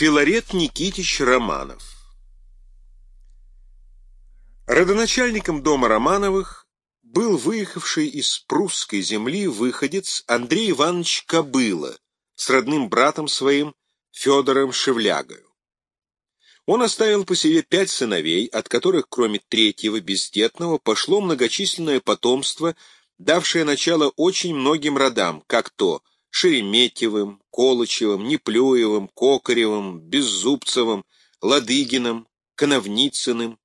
Филарет Никитич Романов Родоначальником дома Романовых был выехавший из прусской земли выходец Андрей Иванович Кобыла с родным братом своим Федором Шевлягою. Он оставил по себе пять сыновей, от которых, кроме третьего, бездетного, пошло многочисленное потомство, давшее начало очень многим родам, как то Шереметьевым, Колычевым, Неплюевым, Кокаревым, Беззубцевым, Ладыгиным, Коновницыным.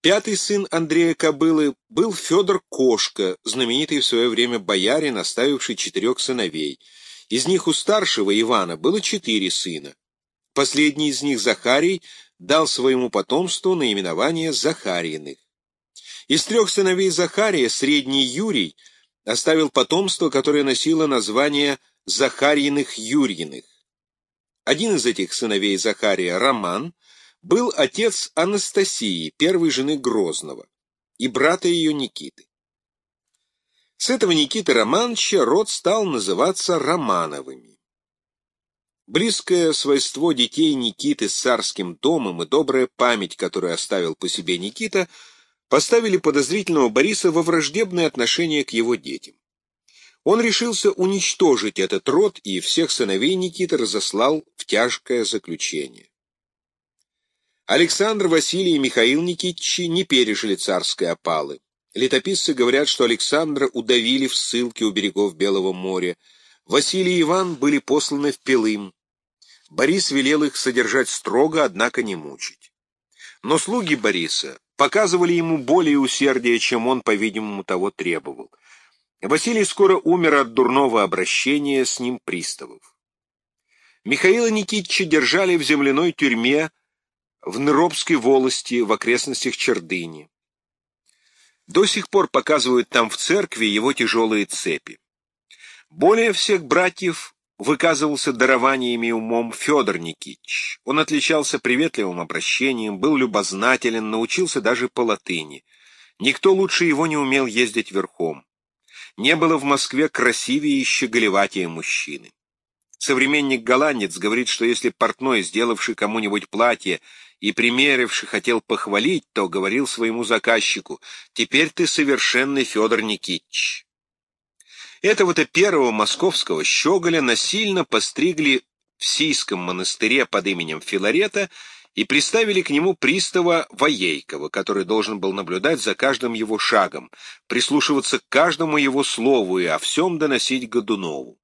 Пятый сын Андрея Кобылы был Федор Кошка, знаменитый в свое время боярин, оставивший четырех сыновей. Из них у старшего Ивана было четыре сына. Последний из них, Захарий, дал своему потомству наименование Захарииных. Из трех сыновей Захария средний Юрий — оставил потомство, которое носило название Захарьиных-Юрьиных. Один из этих сыновей Захария, Роман, был отец Анастасии, первой жены Грозного, и брата ее Никиты. С этого Никиты Романовича род стал называться Романовыми. Близкое свойство детей Никиты с царским домом и добрая память, которую оставил по себе Никита – поставили подозрительного Бориса во враждебное отношение к его детям. Он решился уничтожить этот род и всех сыновей Никиты разослал в тяжкое заключение. Александр, Василий и Михаил Никитичи не пережили царской опалы. Летописцы говорят, что Александра удавили в ссылке у берегов Белого моря. Василий и Иван были посланы в Пелым. Борис велел их содержать строго, однако не мучить. Но слуги Бориса показывали ему более усердия, чем он, по-видимому, того требовал. Василий скоро умер от дурного обращения с ним приставов. Михаила Никитича держали в земляной тюрьме в Неробской волости в окрестностях Чердыни. До сих пор показывают там в церкви его тяжелые цепи. Более всех братьев выказывался дарованиями умом Федор Никитич. Он отличался приветливым обращением, был любознателен, научился даже по латыни. Никто лучше его не умел ездить верхом. Не было в Москве красивее и щеголеватее мужчины. Современник-голландец говорит, что если портной, сделавший кому-нибудь платье и примеривший хотел похвалить, то говорил своему заказчику «Теперь ты совершенный Федор Никитич». Этого-то первого московского щеголя насильно постригли в Сийском монастыре под именем Филарета и приставили к нему пристава Воейкова, который должен был наблюдать за каждым его шагом, прислушиваться к каждому его слову и о всем доносить Годунову.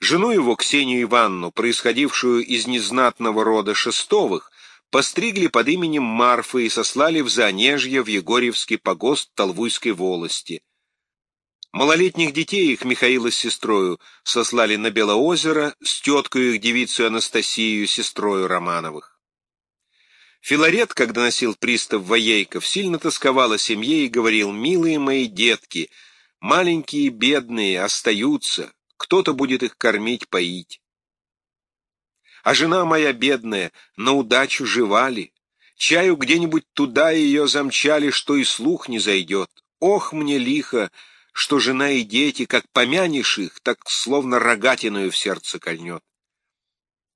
Жену его, Ксению Ивановну, происходившую из незнатного рода Шестовых, постригли под именем Марфы и сослали в Занежье в Егорьевский погост Толвуйской волости — Малолетних детей их Михаила с сестрою сослали на Белоозеро с теткою их девицу Анастасию, сестрою Романовых. Филарет, когда носил пристав Воейков, сильно тосковал о семье и говорил, «Милые мои детки, маленькие бедные остаются, кто-то будет их кормить, поить. А жена моя бедная на удачу живали, чаю где-нибудь туда ее замчали, что и слух не зайдет. Ох, мне лихо, что жена и дети, как помянешь их, так словно рогатиную в сердце кольнет.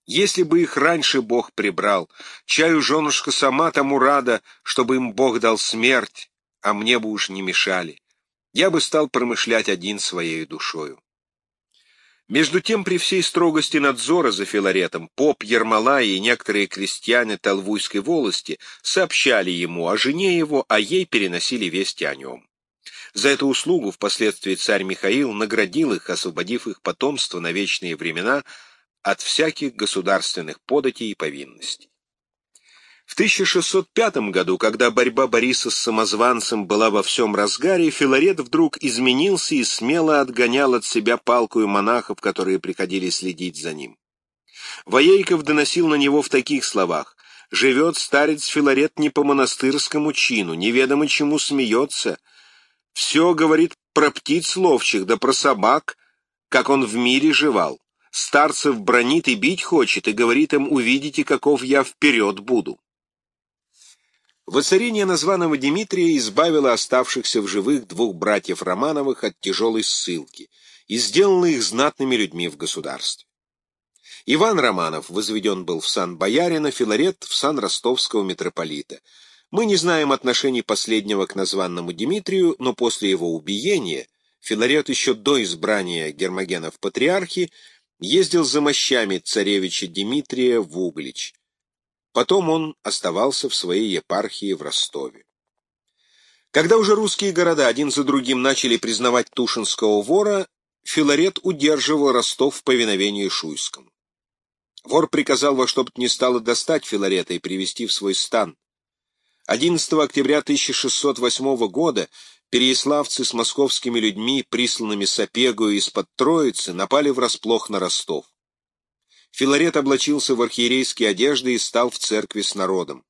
Если бы их раньше Бог прибрал, чаю женушка сама тому рада, чтобы им Бог дал смерть, а мне бы уж не мешали. Я бы стал промышлять один своей душою. Между тем, при всей строгости надзора за Филаретом, поп Ермолай и некоторые крестьяне Толвуйской волости сообщали ему о жене его, а ей переносили вести о нем. За эту услугу впоследствии царь Михаил наградил их, освободив их потомство на вечные времена от всяких государственных податей и повинностей. В 1605 году, когда борьба Бориса с самозванцем была во всем разгаре, Филарет вдруг изменился и смело отгонял от себя палкую монахов, которые приходили следить за ним. Воейков доносил на него в таких словах «Живет старец Филарет не по монастырскому чину, неведомо чему смеется, все говорит про птиц ловчих, да про собак, как он в мире жевал. Старцев бронит и бить хочет, и говорит им, увидите, каков я вперед буду. Воцарение названного Дмитрия избавило оставшихся в живых двух братьев Романовых от тяжелой ссылки и сделало их знатными людьми в государстве. Иван Романов возведен был в сан боярина, Филарет в сан ростовского митрополита. Мы не знаем отношений последнего к названному Дмитрию, но после его убиения Филарет еще до избрания Гермогена в патриархи ездил за мощами царевича Дмитрия в Углич. Потом он оставался в своей епархии в Ростове. Когда уже русские города один за другим начали признавать Тушинского вора, Филарет удерживал Ростов в повиновении Шуйскому. Вор приказал во что бы то ни стало достать Филарета и привести в свой стан. 11 октября 1608 года переяславцы с московскими людьми, присланными с Опегою из-под Троицы, напали врасплох на Ростов. Филарет облачился в архиерейские одежды и стал в церкви с народом.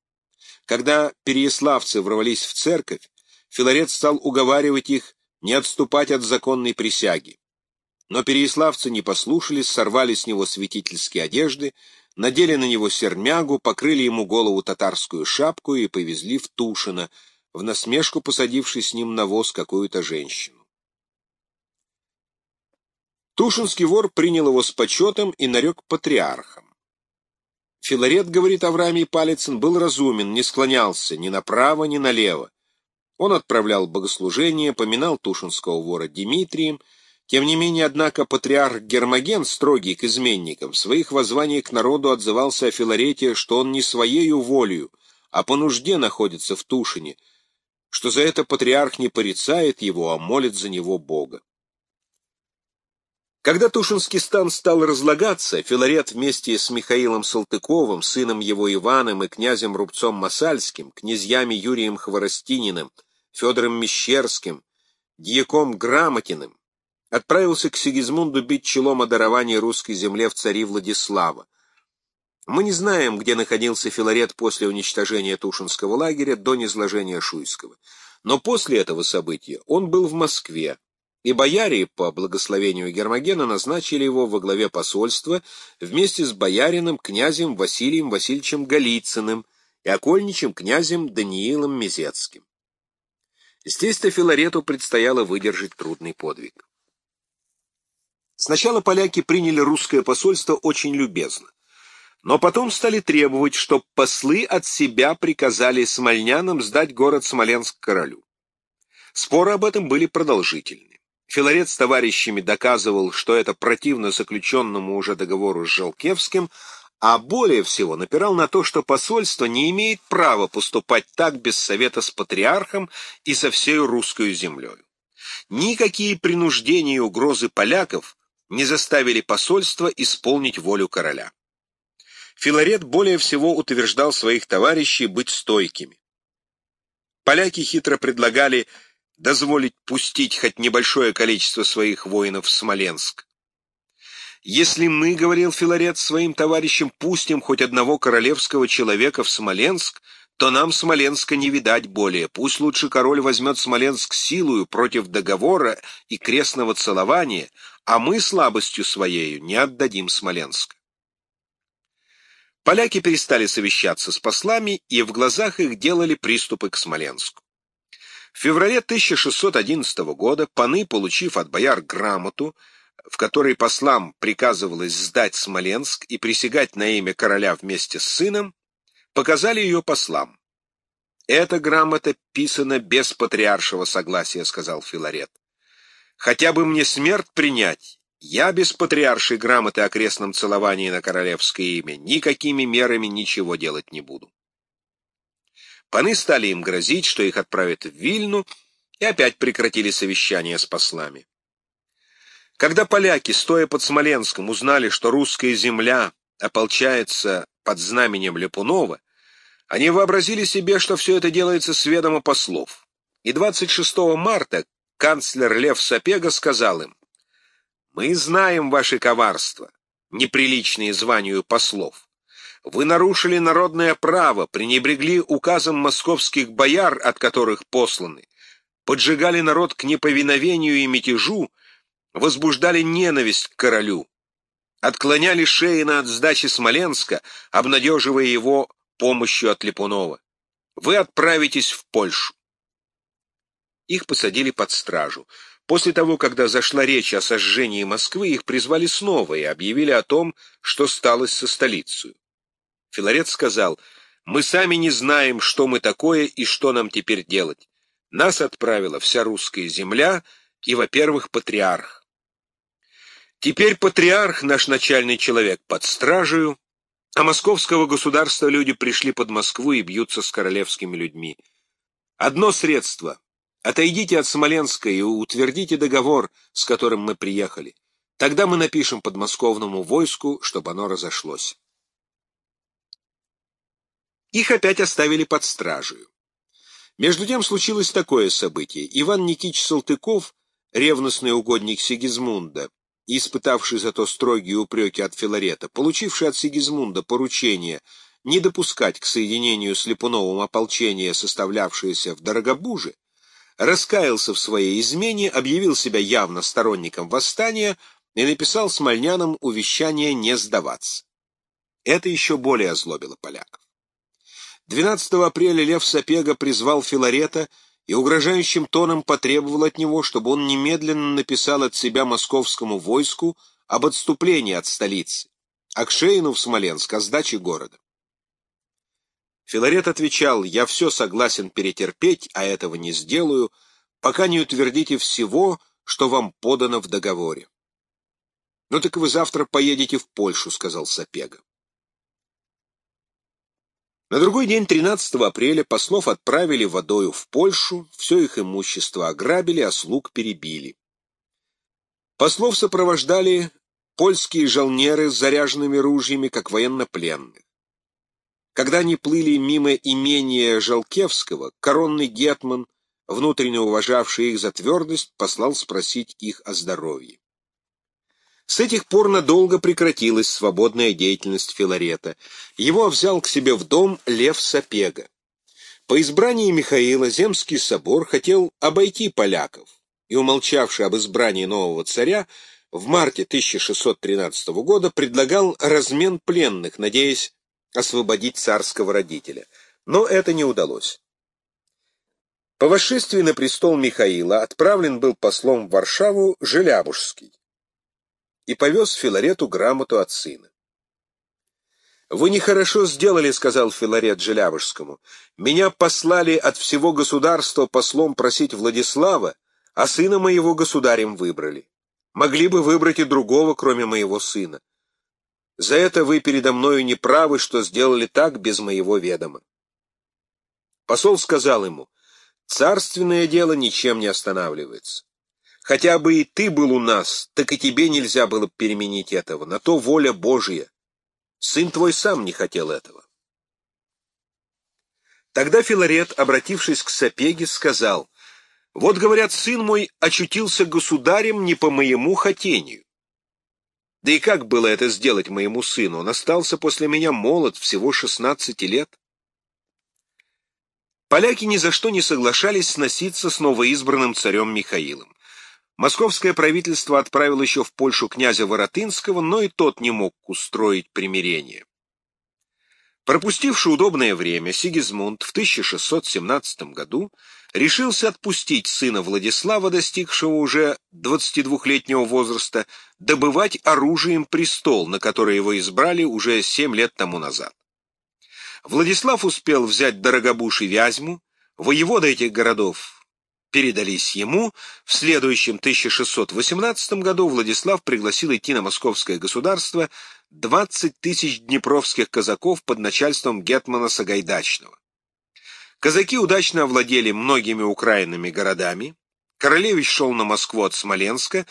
Когда переяславцы ворвались в церковь, Филарет стал уговаривать их не отступать от законной присяги. Но переяславцы не послушались, сорвали с него святительские одежды, надели на него сермягу, покрыли ему голову татарскую шапку и повезли в Тушино, в насмешку посадивший с ним на воз какую-то женщину. Тушинский вор принял его с почетом и нарек патриархом. Филарет, говорит Авраамий Палицын, был разумен, не склонялся ни направо, ни налево. Он отправлял богослужения, поминал Тушинского вора Дмитрием, тем не менее, однако, патриарх Гермоген, строгий к изменникам, в своих воззваниях к народу отзывался о Филарете, что он не своею волею, а по нужде находится в Тушине, что за это патриарх не порицает его, а молит за него Бога. Когда Тушинский стан стал разлагаться, Филарет вместе с Михаилом Салтыковым, сыном его Иваном и князем Рубцом Масальским, князьями Юрием Хворостининым, Федором Мещерским, Дьяком Грамотиным, отправился к Сигизмунду бить челом о даровании русской земле в цари Владислава. Мы не знаем, где находился Филарет после уничтожения Тушинского лагеря до низложения Шуйского. Но после этого события он был в Москве, и бояре по благословению Гермогена назначили его во главе посольства вместе с боярином князем Василием Васильевичем Голицыным и окольничим князем Даниилом Мезецким. Здесь-то Филарету предстояло выдержать трудный подвиг. Сначала поляки приняли русское посольство очень любезно, но потом стали требовать, чтобы послы от себя приказали смольнянам сдать город Смоленск королю. Споры об этом были продолжительны. Филарет с товарищами доказывал, что это противно заключенному уже договору с Желкевским, а более всего напирал на то, что посольство не имеет права поступать так без совета с патриархом и со всей русской землей. Никакие принуждения и угрозы поляков не заставили посольство исполнить волю короля. Филарет более всего утверждал своих товарищей быть стойкими. Поляки хитро предлагали дозволить пустить хоть небольшое количество своих воинов в Смоленск. «Если мы, — говорил Филарет своим товарищам, — пустим хоть одного королевского человека в Смоленск, то нам Смоленска не видать более. Пусть лучше король возьмет Смоленск силою против договора и крестного целования, а мы слабостью своею не отдадим Смоленск. Поляки перестали совещаться с послами, и в глазах их делали приступы к Смоленску. В феврале 1611 года паны, получив от бояр грамоту, в которой послам приказывалось сдать Смоленск и присягать на имя короля вместе с сыном, показали ее послам. «Эта грамота писана без патриаршего согласия», — сказал Филарет. «Хотя бы мне смерть принять, я без патриаршей грамоты о крестном целовании на королевское имя никакими мерами ничего делать не буду». Паны стали им грозить, что их отправят в Вильну, и опять прекратили совещание с послами. Когда поляки, стоя под Смоленском, узнали, что русская земля ополчается под знаменем Лепунова, они вообразили себе, что все это делается с ведома послов. И 26 марта канцлер Лев Сапега сказал им, «Мы знаем ваше коварство, неприличные званию послов. Вы нарушили народное право, пренебрегли указом московских бояр, от которых посланы, поджигали народ к неповиновению и мятежу, возбуждали ненависть к королю, отклоняли Шейна от сдачи Смоленска, обнадеживая его помощью от Липунова. Вы отправитесь в Польшу. Их посадили под стражу. После того, когда зашла речь о сожжении Москвы, их призвали снова и объявили о том, что сталось со столицей. Филарет сказал, «Мы сами не знаем, что мы такое и что нам теперь делать. Нас отправила вся русская земля и, во-первых, патриарх. Теперь патриарх, наш начальный человек, под стражею, а московского государства люди пришли под Москву и бьются с королевскими людьми. Одно средство — отойдите от Смоленска и утвердите договор, с которым мы приехали. Тогда мы напишем подмосковному войску, чтобы оно разошлось. Их опять оставили под стражей. Между тем случилось такое событие. Иван Никитич Салтыков, ревностный угодник Сигизмунда, испытавший зато строгие упреки от Филарета, получивший от Сигизмунда поручение не допускать к соединению с Липуновым ополчения, составлявшееся в Дорогобуже, раскаялся в своей измене, объявил себя явно сторонником восстания и написал смольнянам увещание не сдаваться. Это еще более озлобило поляков. 12 апреля Лев Сапега призвал Филарета и угрожающим тоном потребовал от него, чтобы он немедленно написал от себя московскому войску об отступлении от столицы, а к Шейну в Смоленск о сдаче города. Филарет отвечал, «Я все согласен перетерпеть, а этого не сделаю, пока не утвердите всего, что вам подано в договоре». «Ну так вы завтра поедете в Польшу», — сказал Сапега. На другой день, 13 апреля, послов отправили водою в Польшу, все их имущество ограбили, а слуг перебили. Послов сопровождали польские жалнеры с заряженными ружьями, как военнопленных. Когда они плыли мимо имения Жалкевского, коронный гетман, внутренне уважавший их за твердость, послал спросить их о здоровье. С этих пор надолго прекратилась свободная деятельность Филарета. Его взял к себе в дом Лев Сапега. По избрании Михаила Земский собор хотел обойти поляков, и, умолчавший об избрании нового царя, в марте 1613 года предлагал размен пленных, надеясь освободить царского родителя. Но это не удалось. По восшествии на престол Михаила отправлен был послом в Варшаву Желябужский и повез Филарету грамоту от сына. «Вы нехорошо сделали», — сказал Филарет Желябужскому. «Меня послали от всего государства послом просить Владислава, а сына моего государем выбрали. Могли бы выбрать и другого, кроме моего сына. За это вы передо мною не правы, что сделали так без моего ведома». Посол сказал ему, «Царственное дело ничем не останавливается. Хотя бы и ты был у нас, так и тебе нельзя было переменить этого. На то воля Божия. Сын твой сам не хотел этого. Тогда Филарет, обратившись к Сапеге, сказал, «Вот, говорят, сын мой очутился государем не по моему хотению. Да и как было это сделать моему сыну? Он остался после меня молод, всего шестнадцати лет». Поляки ни за что не соглашались сноситься с новоизбранным царем Михаилом. Московское правительство отправило еще в Польшу князя Воротынского, но и тот не мог устроить примирение. Пропустивший удобное время, Сигизмунд в 1617 году решился отпустить сына Владислава, достигшего уже 22-летнего возраста, добывать оружием престол, на который его избрали уже 7 лет тому назад. Владислав успел взять Дорогобуш и Вязьму, воевода этих городов передались ему, в следующем 1618 году Владислав пригласил идти на московское государство 20 тысяч днепровских казаков под начальством гетмана Сагайдачного. Казаки удачно овладели многими украинными городами, Королевич шел на Москву от Смоленска,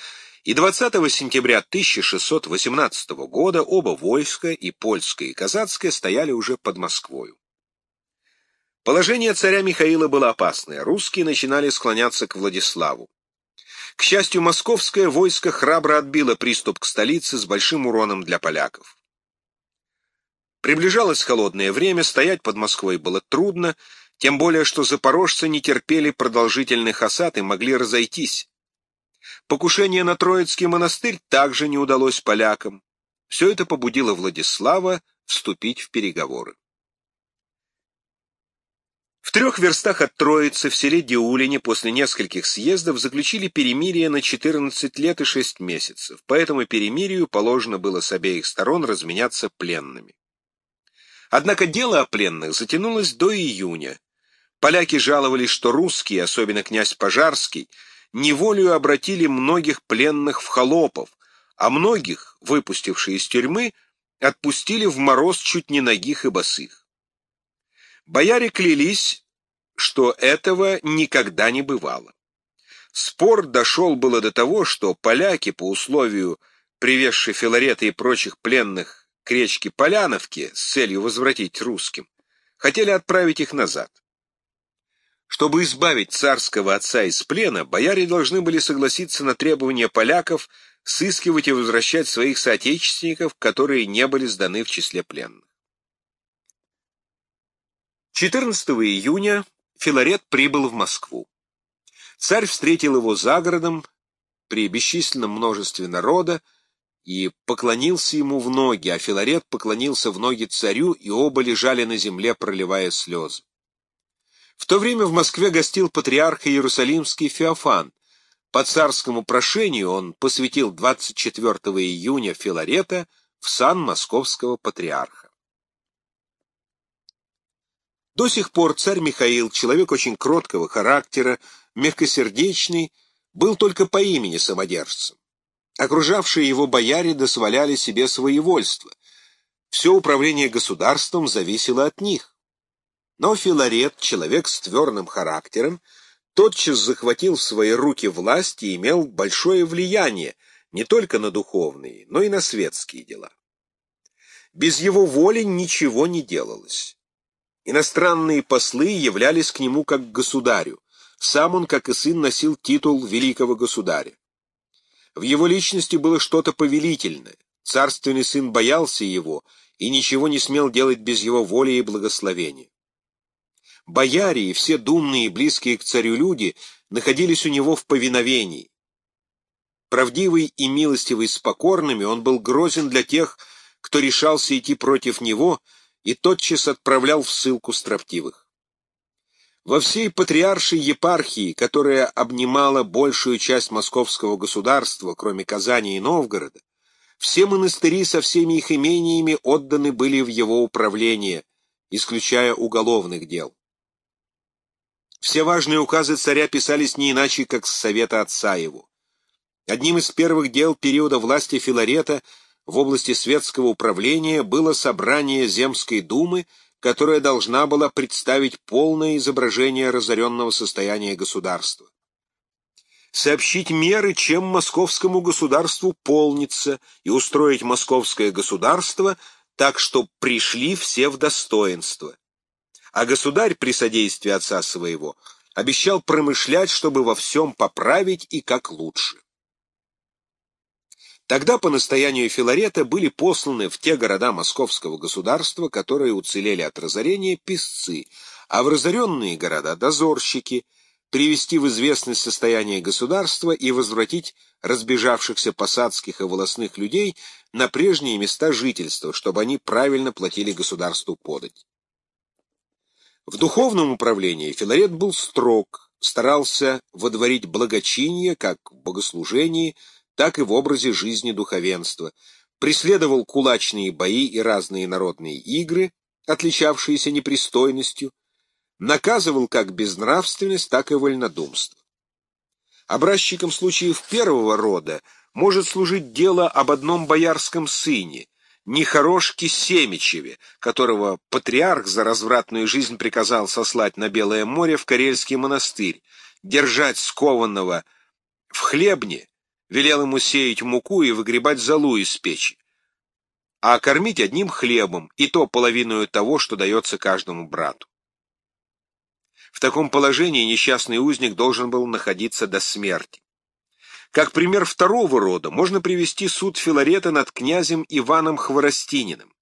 и 20 сентября 1618 года оба войска, и польское, и казацкое, стояли уже под Москвою. Положение царя Михаила было опасное, русские начинали склоняться к Владиславу. К счастью, московское войско храбро отбило приступ к столице с большим уроном для поляков. Приближалось холодное время, стоять под Москвой было трудно, тем более что запорожцы не терпели продолжительных осад и могли разойтись. Покушение на Троицкий монастырь также не удалось полякам. Все это побудило Владислава вступить в переговоры. Трех верстах от Троицы в селе Диулине после нескольких съездов заключили перемирие на 14 лет и 6 месяцев. По этому перемирию положено было с обеих сторон разменяться пленными. Однако дело о пленных затянулось до июня. Поляки жаловались, что русские, особенно князь Пожарский, неволею обратили многих пленных в холопов, а многих, выпустившие из тюрьмы, отпустили в мороз чуть не ногих и босых. Бояре клялись, что этого никогда не бывало. Спор дошел было до того, что поляки по условию, привезшие Филарета и прочих пленных к речке Поляновке с целью возвратить русским, хотели отправить их назад. Чтобы избавить царского отца из плена, бояре должны были согласиться на требования поляков сыскивать и возвращать своих соотечественников, которые не были сданы в числе пленных. 14 июня Филарет прибыл в Москву. Царь встретил его за городом при бесчисленном множестве народа и поклонился ему в ноги, а Филарет поклонился в ноги царю, и оба лежали на земле, проливая слезы. В то время в Москве гостил патриарх Иерусалимский Феофан. По царскому прошению он посвятил 24 июня Филарета в сан московского патриарха. До сих пор царь Михаил, человек очень кроткого характера, мягкосердечный, был только по имени самодержцем. Окружавшие его бояре досволяли себе своевольство. Все управление государством зависело от них. Но Филарет, человек с твердым характером, тотчас захватил в свои руки власть и имел большое влияние не только на духовные, но и на светские дела. Без его воли ничего не делалось. Иностранные послы являлись к нему как к государю. Сам он, как и сын, носил титул великого государя. В его личности было что-то повелительное. Царственный сын боялся его и ничего не смел делать без его воли и благословения. Бояре и все думные и близкие к царю люди находились у него в повиновении. Правдивый и милостивый с покорными, он был грозен для тех, кто решался идти против него — и тотчас отправлял в ссылку строптивых. Во всей патриаршей епархии, которая обнимала большую часть московского государства, кроме Казани и Новгорода, все монастыри со всеми их имениями отданы были в его управление, исключая уголовных дел. Все важные указы царя писались не иначе, как с совета отца его. Одним из первых дел периода власти Филарета – в области светского управления было собрание Земской думы, которая должна была представить полное изображение разоренного состояния государства. Сообщить меры, чем московскому государству полнится, и устроить московское государство так, что пришли все в достоинство. А государь при содействии отца своего обещал промышлять, чтобы во всем поправить и как лучше. Тогда по настоянию Филарета были посланы в те города московского государства, которые уцелели от разорения, писцы, а в разоренные города — дозорщики, привести в известность состояние государства и возвратить разбежавшихся посадских и волосных людей на прежние места жительства, чтобы они правильно платили государству подать. В духовном управлении Филарет был строг, старался водворить благочиние, как в богослужении, так и в образе жизни духовенства, преследовал кулачные бои и разные народные игры, отличавшиеся непристойностью, наказывал как безнравственность, так и вольнодумство. Образчиком случаев первого рода может служить дело об одном боярском сыне, Нехорошке Семичеве, которого патриарх за развратную жизнь приказал сослать на Белое море в Карельский монастырь, держать скованного в хлебне велел ему сеять муку и выгребать золу из печи, а кормить одним хлебом, и то половину того, что дается каждому брату. В таком положении несчастный узник должен был находиться до смерти. Как пример второго рода можно привести суд Филарета над князем Иваном Хворостининым.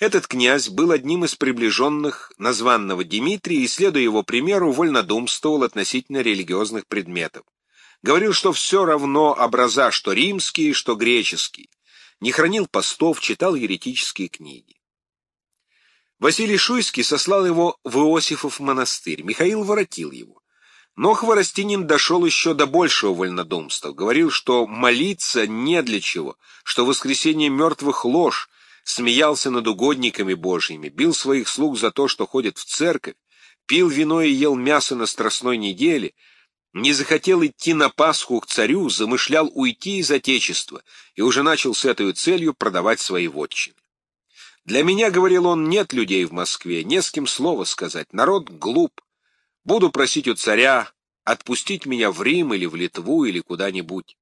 Этот князь был одним из приближенных названного Дмитрия и, следуя его примеру, вольнодумствовал относительно религиозных предметов. Говорил, что все равно образа, что римские, что греческие. Не хранил постов, читал еретические книги. Василий Шуйский сослал его в Иосифов монастырь, Михаил воротил его. Но Хворостинин дошел еще до большего вольнодумства, говорил, что молиться не для чего, что воскресение мертвых ложь, смеялся над угодниками божьими, бил своих слуг за то, что ходят в церковь, пил вино и ел мясо на страстной неделе, не захотел идти на Пасху к царю, замышлял уйти из Отечества и уже начал с этой целью продавать свои вотчины. Для меня, говорил он, нет людей в Москве, не с кем слова сказать, народ глуп. Буду просить у царя отпустить меня в Рим или в Литву или куда-нибудь.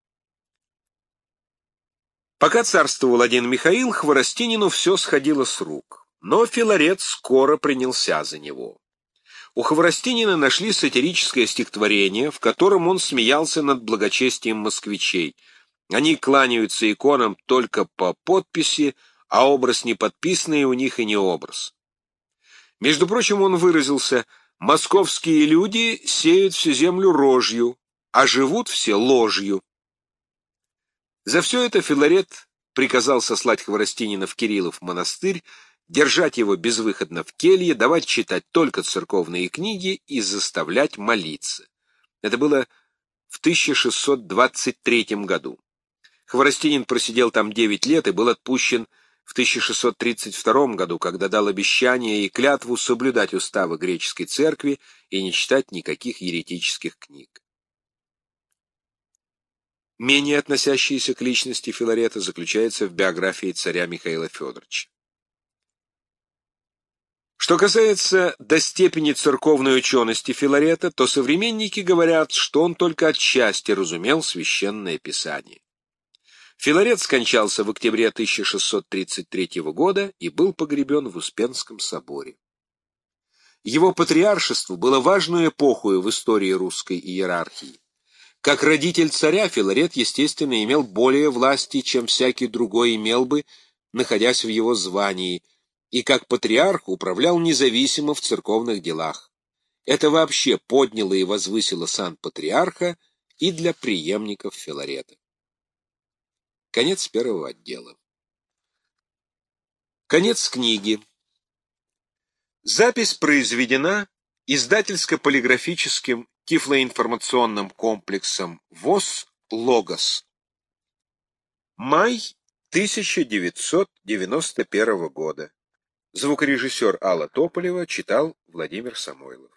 Пока царствовал один Михаил, Хворостинину все сходило с рук, но Филарет скоро принялся за него. У Хворостинина нашли сатирическое стихотворение, в котором он смеялся над благочестием москвичей. Они кланяются иконам только по подписи, а образ неподписанный у них и не образ. Между прочим, он выразился «Московские люди сеют всю землю рожью, а живут все ложью». За все это Филарет приказал сослать Хворостинина в Кириллов монастырь, держать его безвыходно в келье, давать читать только церковные книги и заставлять молиться. Это было в 1623 году. Хворостинин просидел там 9 лет и был отпущен в 1632 году, когда дал обещание и клятву соблюдать уставы греческой церкви и не читать никаких еретических книг. Менее относящаяся к личности Филарета заключается в биографии царя Михаила Федоровича. Что касается до степени церковной учености Филарета, то современники говорят, что он только отчасти разумел священное писание. Филарет скончался в октябре 1633 года и был погребен в Успенском соборе. Его патриаршество было важной эпохой в истории русской иерархии. Как родитель царя Филарет, естественно, имел более власти, чем всякий другой имел бы, находясь в его звании, и как патриарх управлял независимо в церковных делах. Это вообще подняло и возвысило сан патриарха и для преемников Филарета. Конец первого отдела. Конец книги. Запись произведена издательско-полиграфическим тифлоинформационным комплексом ВОЗ «Логос». Май 1991 года. Звукорежиссер Алла Тополева читал Владимир Самойлов.